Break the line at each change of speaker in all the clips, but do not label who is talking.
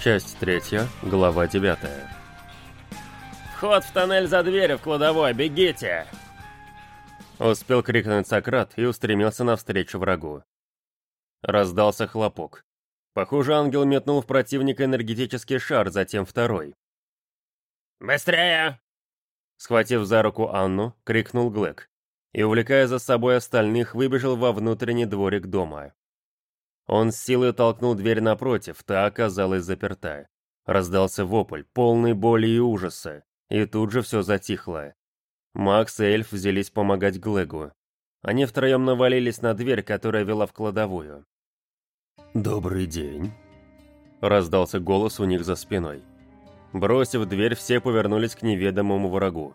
Часть третья, глава девятая.
«Вход в тоннель за дверью в кладовой, бегите!»
Успел крикнуть Сократ и устремился навстречу врагу. Раздался хлопок. Похоже, ангел метнул в противника энергетический шар, затем второй.
«Быстрее!»
Схватив за руку Анну, крикнул Глэк и, увлекая за собой остальных, выбежал во внутренний дворик дома. Он с силой толкнул дверь напротив, та оказалась заперта. Раздался вопль, полный боли и ужаса, и тут же все затихло. Макс и Эльф взялись помогать Глэгу. Они втроем навалились на дверь, которая вела в кладовую. «Добрый день», — раздался голос у них за спиной. Бросив дверь, все повернулись к неведомому врагу.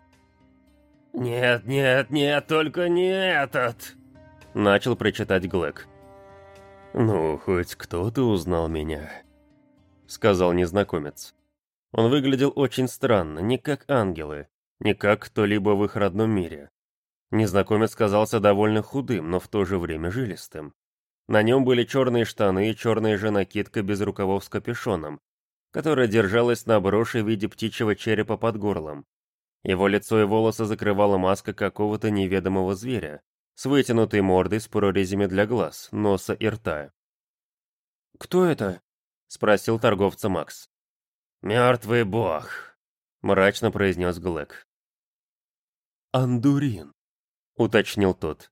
«Нет, нет, нет, только не этот!»
Начал прочитать Глэк. «Ну, хоть кто-то узнал меня», — сказал незнакомец. Он выглядел очень странно, не как ангелы, не как кто-либо в их родном мире. Незнакомец казался довольно худым, но в то же время жилистым. На нем были черные штаны и черная же накидка без рукавов с капюшоном, которая держалась на броши в виде птичьего черепа под горлом. Его лицо и волосы закрывала маска какого-то неведомого зверя, с вытянутой мордой с прорезями для глаз, носа и рта.
«Кто это?» — спросил торговца Макс.
«Мертвый бог», — мрачно произнес Глэк. «Андурин», — уточнил тот.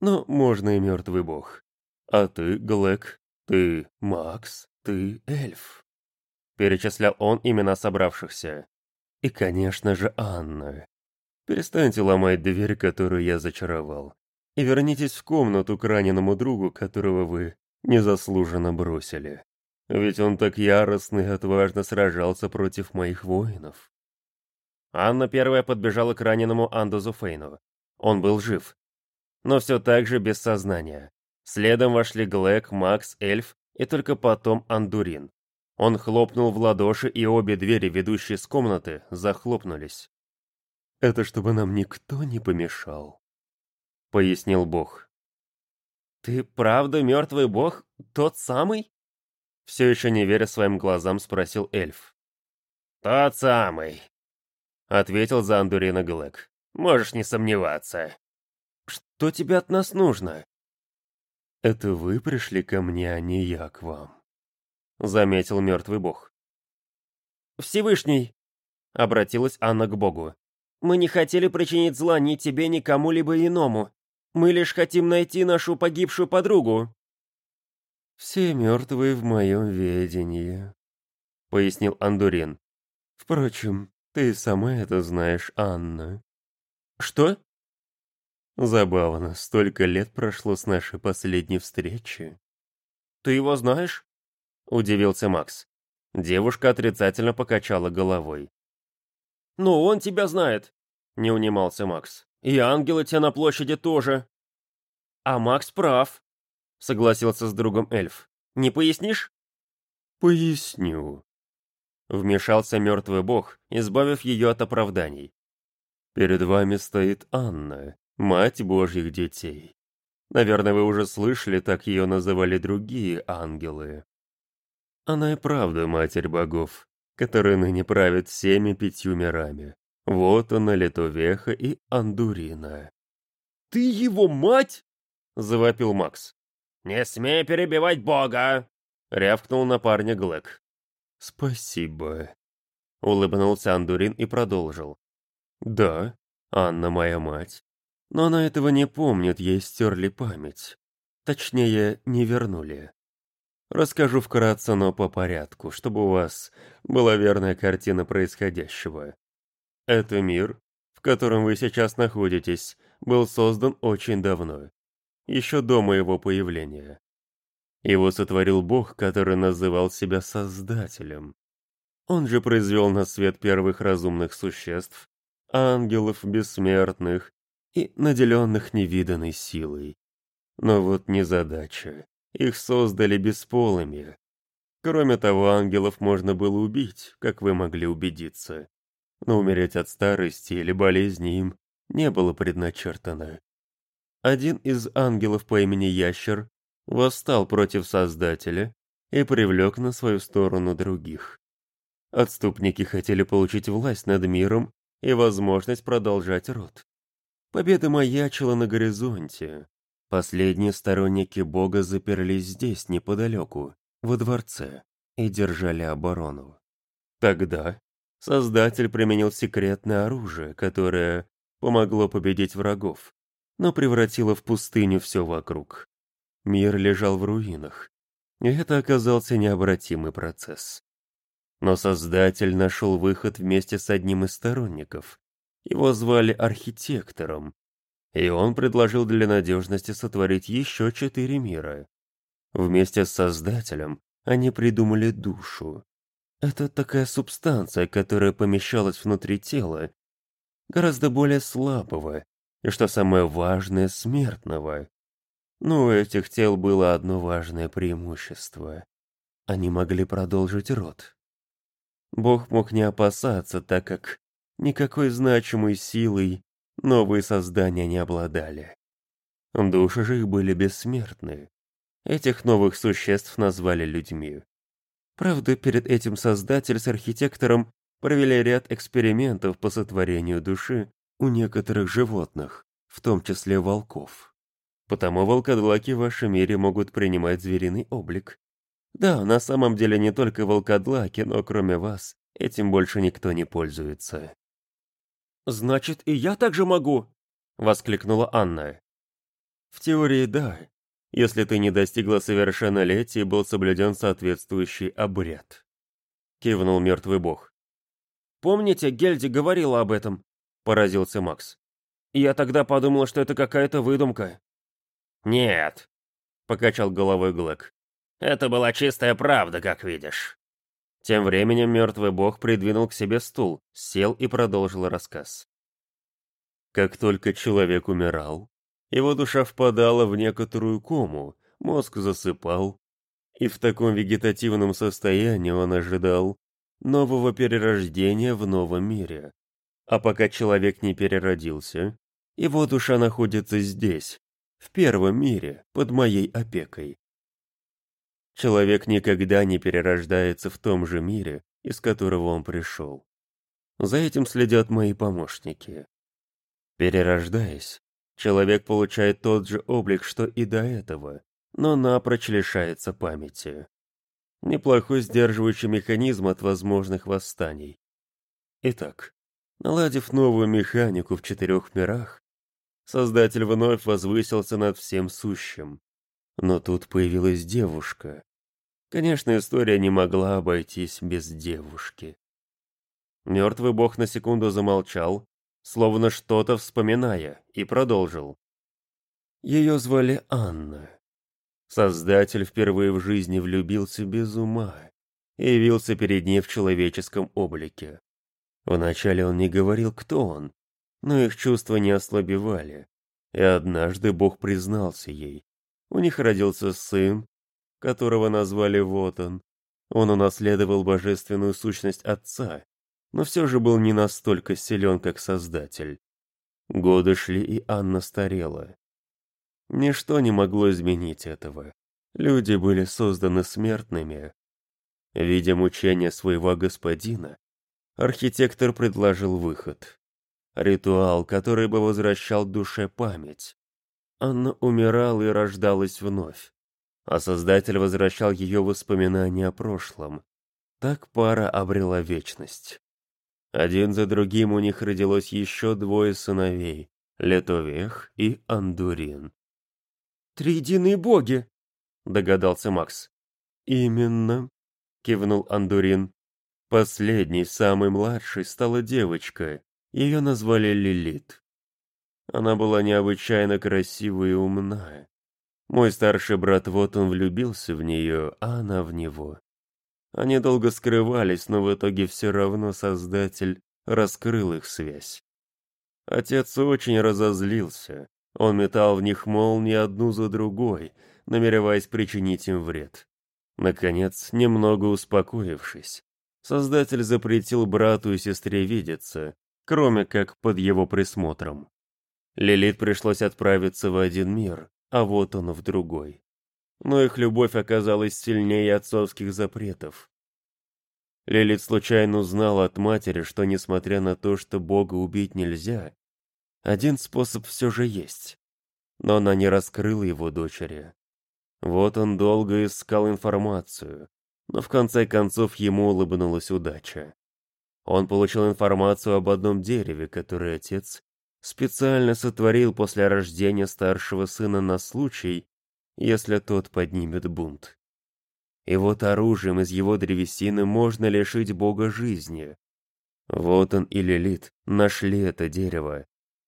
«Но можно и мертвый бог. А ты, Глэк, ты Макс, ты эльф». Перечислял он имена собравшихся. И, конечно же, Анна. Перестаньте ломать дверь, которую я зачаровал, и вернитесь в комнату к раненому другу, которого вы незаслуженно бросили. Ведь он так яростно и отважно сражался против моих воинов.
Анна первая подбежала к раненому Андузу Фейну. Он был жив, но все так же без сознания. Следом вошли Глэк, Макс, Эльф и только потом Андурин. Он хлопнул в ладоши, и обе двери, ведущие с комнаты, захлопнулись.
«Это чтобы нам никто не помешал», — пояснил Бог.
«Ты правда мертвый бог? Тот самый?»
Все еще не веря своим глазам, спросил эльф.
«Тот самый», — ответил за Андурина Глэк. «Можешь не сомневаться».
«Что тебе от нас нужно?» «Это вы пришли ко мне, а не я к вам», — заметил мертвый бог.
«Всевышний», — обратилась Анна к богу, — «мы не хотели причинить зла ни тебе, ни кому-либо иному. Мы лишь хотим найти нашу погибшую подругу».
«Все мертвые в моем ведении», — пояснил Андурин. «Впрочем, ты сама это знаешь, Анна».
«Что?»
Забавно, столько лет прошло с нашей последней встречи.
Ты его знаешь? Удивился Макс.
Девушка отрицательно покачала головой.
«Ну, он тебя знает», — не унимался Макс. «И ангелы те на площади тоже». «А Макс прав», — согласился с другом эльф. «Не пояснишь?»
«Поясню», — вмешался мертвый бог, избавив ее от оправданий. «Перед вами стоит Анна, Мать Божьих детей. Наверное, вы уже слышали, так ее называли другие ангелы. Она и правда Матерь Богов, которая ныне правит всеми пятью мирами. Вот она, Литовеха и Андурина.
«Ты его мать?» — завопил Макс.
«Не смей перебивать Бога!» — рявкнул на парня Глэк. «Спасибо», — улыбнулся Андурин и продолжил. «Да, Анна моя мать, но она этого не помнит, ей стерли память. Точнее, не вернули. Расскажу вкратце, но по порядку, чтобы у вас была верная картина происходящего. Это мир, в котором вы сейчас находитесь, был создан очень давно, еще до моего появления. Его сотворил Бог, который называл себя Создателем. Он же произвел на свет первых разумных существ, ангелов бессмертных, и наделенных невиданной силой. Но вот незадача. Их создали бесполыми. Кроме того, ангелов можно было убить, как вы могли убедиться. Но умереть от старости или болезни им не было предначертано. Один из ангелов по имени Ящер восстал против Создателя
и привлек на свою сторону других. Отступники хотели получить власть над миром и возможность продолжать род. Победа маячила на горизонте. Последние сторонники Бога заперлись здесь, неподалеку, во дворце, и держали оборону. Тогда Создатель применил секретное оружие, которое помогло победить врагов, но превратило в пустыню все вокруг. Мир лежал в руинах, и это оказался необратимый процесс. Но Создатель нашел выход вместе с одним из сторонников. Его звали архитектором, и он предложил для надежности сотворить еще четыре мира. Вместе с Создателем они придумали душу. Это такая субстанция, которая помещалась внутри тела, гораздо более слабого, и, что самое важное, смертного. Но у этих тел было одно важное преимущество. Они могли продолжить род. Бог мог не опасаться, так как никакой значимой силой новые создания не обладали. Души же их были бессмертны. Этих новых существ назвали людьми. Правда, перед этим создатель с архитектором провели ряд экспериментов по сотворению души у некоторых животных, в том числе волков. Потому волкодлаки в вашем мире могут принимать звериный облик, да, на самом деле не только волкодлаки, но кроме вас, этим больше никто не пользуется.
«Значит, и я так же могу?» — воскликнула Анна.
«В теории, да, если ты не достигла совершеннолетия и был соблюден соответствующий обряд», — кивнул мертвый бог.
«Помните, Гельди говорила об этом?» — поразился Макс. «Я тогда подумал, что это какая-то выдумка».
«Нет», — покачал головой Глэк. Это была чистая правда, как видишь. Тем временем мертвый бог придвинул к себе стул, сел и продолжил рассказ. Как только человек умирал, его душа впадала в некоторую кому, мозг засыпал, и в таком вегетативном состоянии он ожидал нового перерождения в новом мире. А пока человек не переродился, его душа находится здесь, в первом мире, под моей опекой. Человек никогда не перерождается в том же мире, из которого он пришел. За этим следят мои помощники. Перерождаясь, человек получает тот же облик, что и до этого, но напрочь лишается памяти. Неплохой сдерживающий механизм от возможных восстаний. Итак, наладив новую механику в четырех мирах, Создатель вновь возвысился над всем сущим, но тут появилась девушка. Конечно, история не могла обойтись без девушки. Мертвый бог на секунду замолчал, словно что-то вспоминая, и продолжил. Ее звали Анна. Создатель впервые в жизни влюбился без ума и явился перед ней в человеческом облике. Вначале он не говорил, кто он, но их чувства не ослабевали, и однажды Бог признался ей, у них родился сын, которого назвали Вотан. Он унаследовал божественную сущность отца, но все же был не настолько силен, как Создатель. Годы шли, и Анна старела. Ничто не могло изменить этого. Люди были созданы смертными. Видя мучения своего господина, архитектор предложил выход. Ритуал, который бы возвращал душе память. Анна умирала и рождалась вновь, а Создатель возвращал ее воспоминания о прошлом. Так пара обрела вечность. Один за другим у них родилось еще двое сыновей — Летовех и Андурин.
«Триединые боги!» — догадался Макс.
«Именно», — кивнул Андурин. Последней, самой младшей, стала девочка. Ее назвали Лилит. Она была необычайно красивая и умная. Мой старший брат вот он влюбился в нее, а она в него. Они долго скрывались, но в итоге все равно Создатель раскрыл их связь. Отец очень разозлился. Он метал в них молнии одну за другой, намереваясь причинить им вред. Наконец, немного успокоившись, Создатель запретил брату и сестре видеться, кроме как под его присмотром. Лилит пришлось отправиться в один мир, а вот он в другой. Но их любовь оказалась сильнее отцовских запретов. Лилит случайно узнала от матери, что, несмотря на то, что Бога убить нельзя, один способ все же есть. Но она не раскрыла его дочери. Вот он долго искал информацию, но в конце концов ему улыбнулась удача. Он получил информацию об одном дереве, которое отец специально сотворил после рождения старшего сына на случай, если тот поднимет бунт. И вот оружием из его древесины можно лишить бога жизни. Вот он и Лилит нашли это дерево,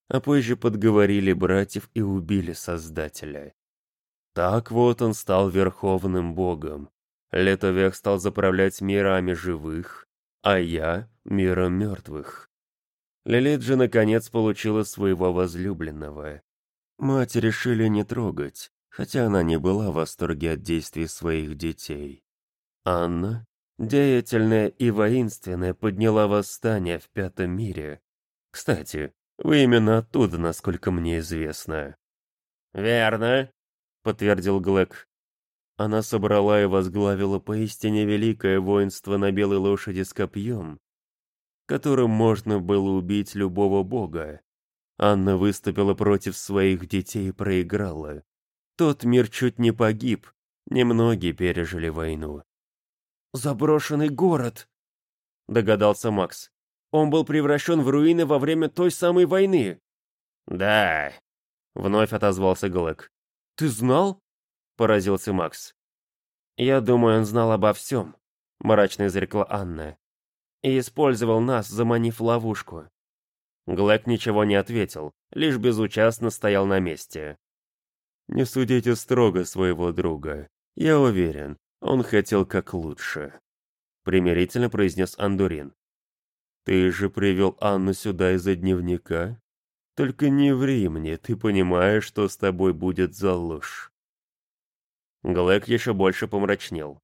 а позже подговорили братьев и убили Создателя. Так вот он стал верховным богом. Летовек стал заправлять мирами живых, а я — миром мертвых. Лилит же наконец получила своего возлюбленного. Мать решили не трогать, хотя она не была в восторге от действий своих детей. Анна, деятельная и воинственная, подняла восстание в Пятом мире. Кстати, вы именно оттуда, насколько мне известно.
«Верно», — подтвердил Глэк.
Она собрала и возглавила поистине великое воинство на белой лошади с копьем, которым можно было убить любого бога. Анна выступила против своих детей и проиграла. Тот мир чуть не погиб, немногие пережили войну.
«Заброшенный город», — догадался Макс. «Он был превращен в руины во время той самой войны».
«Да», — вновь отозвался Глэк.
«Ты знал?» — поразился Макс.
«Я думаю, он знал обо всем», — мрачно изрекла Анна. «И использовал нас, заманив ловушку». Глэк ничего не ответил, лишь безучастно стоял на месте. Не судите строго своего друга. Я уверен, он хотел как лучше. Примирительно произнес Андурин. Ты же привел Анну сюда из-за дневника? Только не ври мне, ты понимаешь, что с тобой будет за ложь. Глэк еще больше помрачнел.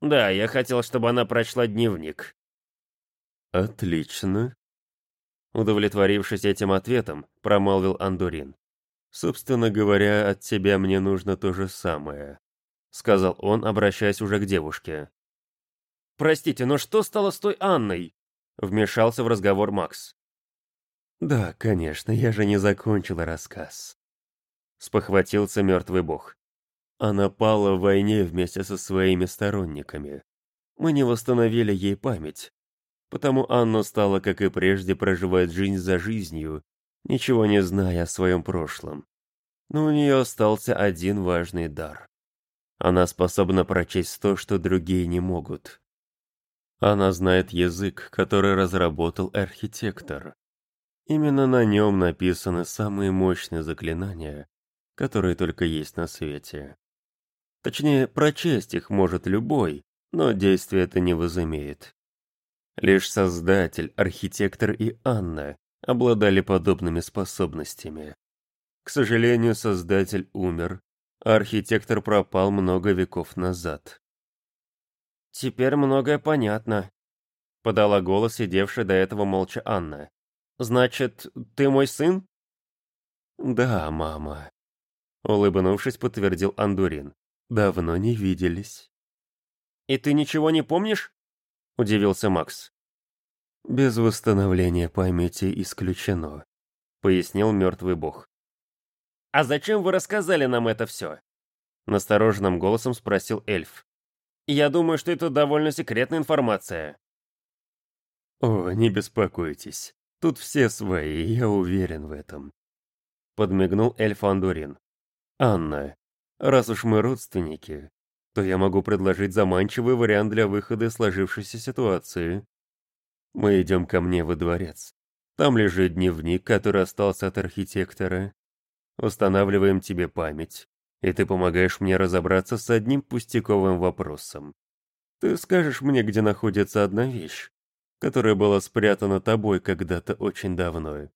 Да, я хотел, чтобы она прочла дневник.
Отлично. Удовлетворившись этим ответом, промолвил Андурин. «Собственно говоря, от тебя мне нужно то же самое», — сказал он, обращаясь уже к девушке.
«Простите, но что стало с той Анной?» — вмешался в разговор Макс.
«Да, конечно, я же не закончила рассказ», — спохватился мертвый бог. Она пала в войне вместе со своими сторонниками. Мы не восстановили ей память, потому Анна стала, как и прежде, проживать жизнь за жизнью ничего не зная о своем прошлом. Но у нее остался один важный дар. Она способна прочесть то, что другие не могут. Она знает язык, который разработал архитектор. Именно на нем написаны самые мощные заклинания, которые только есть на свете. Точнее, прочесть их может любой, но действие это не возымеет. Лишь Создатель, Архитектор и Анна обладали подобными способностями. К сожалению, создатель умер, а архитектор пропал много веков назад.
«Теперь многое понятно», — подала голос сидевшая до этого молча Анна. «Значит, ты мой сын?»
«Да, мама», — улыбнувшись, подтвердил Андурин. «Давно не виделись».
«И ты ничего не помнишь?» — удивился Макс.
«Без восстановления памяти исключено», — пояснил мертвый бог.
«А зачем вы рассказали нам это все?»
Настороженным голосом спросил эльф.
«Я думаю, что это довольно секретная информация».
«О, не беспокойтесь. Тут все свои, я уверен в этом». Подмигнул эльф Андурин. «Анна, раз уж мы родственники, то я могу предложить заманчивый вариант для выхода из сложившейся ситуации. Мы идем ко мне во дворец. Там лежит дневник, который остался от архитектора. Устанавливаем тебе память, и ты помогаешь мне разобраться с одним пустяковым вопросом. Ты скажешь мне, где находится одна вещь, которая была спрятана тобой когда-то очень давно.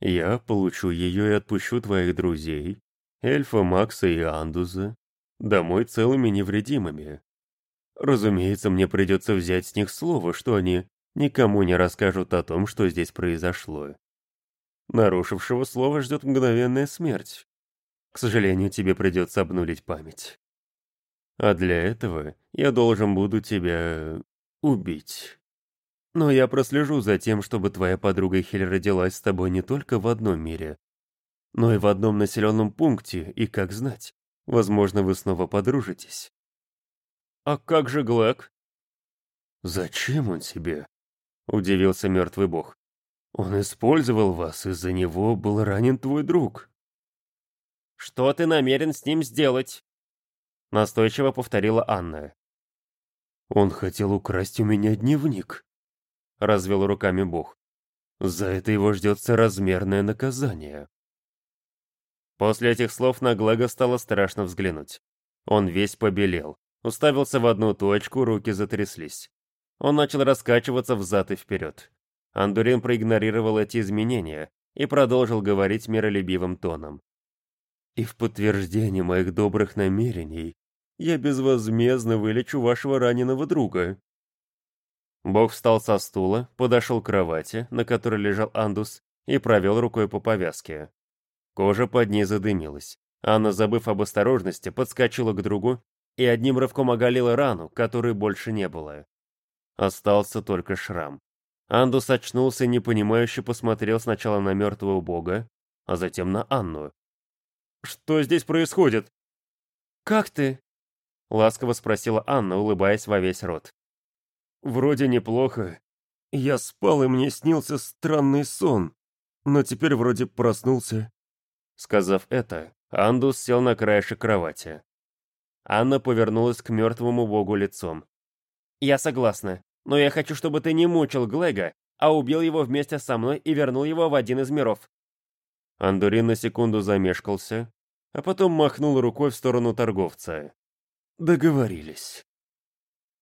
Я получу ее и отпущу твоих друзей, эльфа Макса и Андуза, домой целыми невредимыми. Разумеется, мне придется взять с них слово, что они никому не расскажут о том, что здесь произошло. Нарушившего слово ждет мгновенная смерть. К сожалению, тебе придется обнулить память.
А для этого я должен буду тебя убить. Но я прослежу за тем, чтобы твоя подруга Хель родилась с тобой не только в одном мире, но и в одном населенном пункте, и, как знать, возможно, вы снова подружитесь.
А как же Глэк?
Зачем он тебе? Удивился мертвый бог. Он использовал вас, из-за него был ранен твой друг.
Что ты намерен с ним сделать? Настойчиво повторила Анна.
Он хотел украсть у меня дневник. Развел руками бог. За это его ждет соразмерное наказание.
После этих слов на Глэга стало страшно взглянуть. Он весь побелел, уставился в одну точку, руки затряслись. Он начал раскачиваться взад и вперед. Андурин проигнорировал эти изменения и продолжил говорить миролюбивым тоном.
«И в подтверждение моих добрых намерений я безвозмездно вылечу вашего раненого друга».
Бог встал со стула, подошел к кровати, на которой лежал Андус, и провел рукой по повязке. Кожа под ней задымилась. Анна, забыв об осторожности, подскочила к другу и одним рывком оголила рану, которой больше не было. Остался только шрам. Андус очнулся и непонимающе посмотрел сначала на мертвого бога, а затем на Анну. «Что здесь происходит?»
«Как ты?»
— ласково спросила Анна, улыбаясь во весь рот.
«Вроде неплохо. Я спал, и мне снился странный сон, но теперь вроде проснулся».
Сказав это, Андус сел на краешек кровати. Анна повернулась к мертвому богу лицом. «Я согласна, но я хочу, чтобы ты не мучил Глега, а убил его вместе со мной и вернул его в один из миров». Андурин на секунду замешкался, а потом махнул рукой в сторону торговца.
Договорились.